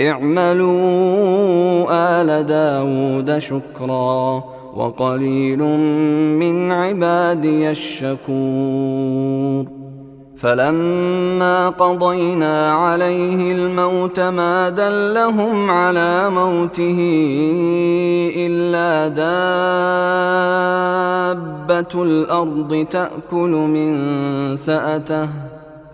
اعملوا آل داود شكرا وقليل من عبادي الشكور. فلما قضينا عليه الموت ما دلهم على موته إلا دابة الأرض تأكل من سأته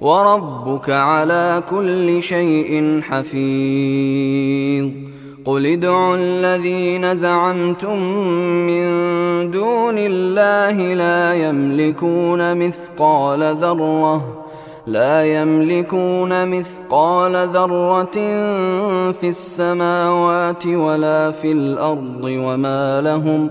وربك على كل شيء حفيظ. قل ادعوا الذين زعمتم من دون الله لا يملكون مثقال ذرة لا يملكون مثقال ذرة في السماوات ولا في الأرض وما لهم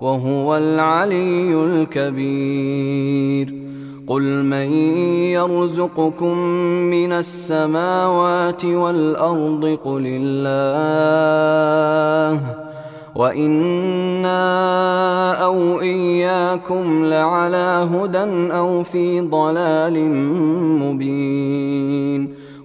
وهو العلي الكبير. قل من يرزقكم من السماوات والأرض قل الله. وإنا أو إياكم لعلى هدى أو في ضلال مبين.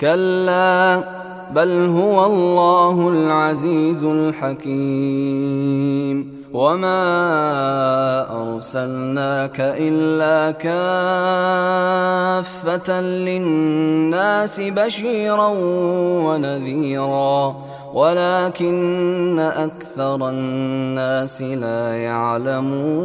كلا بل هو الله العزيز الحكيم. وما ارسلناك الا كافه للناس بشيرا ونذيرا. ولكن أكثر الناس لا يعلمون.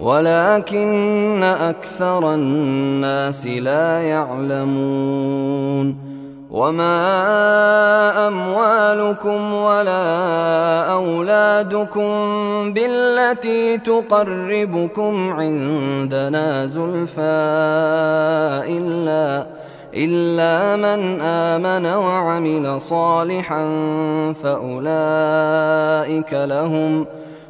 ولكن أكثر الناس لا يعلمون وما أموالكم ولا أولادكم بالتي تقربكم عندنا زلفى إلا إلا من آمن وعمل صالحا فأولئك لهم ۖ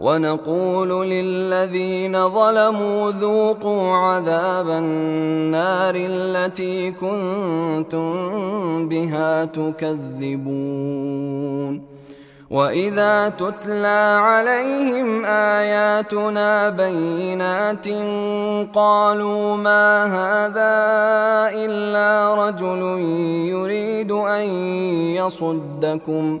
ونقول للذين ظلموا ذوقوا عذاب النار التي كنتم بها تكذبون. وإذا تتلى عليهم آياتنا بينات قالوا ما هذا إلا رجل يريد أن يصدكم.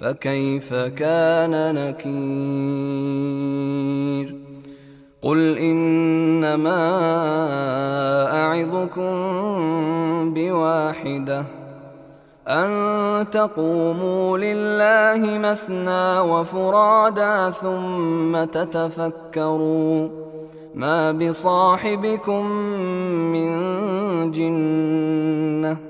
فكيف كان نكير؟ قل إنما أعظكم بواحدة أن تقوموا لله مثنى وفرادا ثم تتفكروا. ما بصاحبكم من جنة.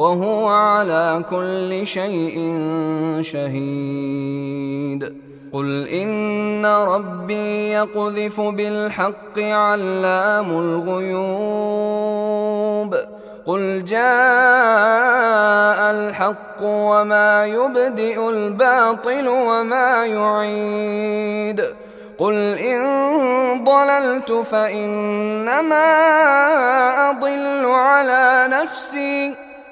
وهو على كل شيء شهيد. قل إن ربي يقذف بالحق علام الغيوب. قل جاء الحق وما يبدئ الباطل وما يعيد. قل إن ضللت فإنما أضل على نفسي.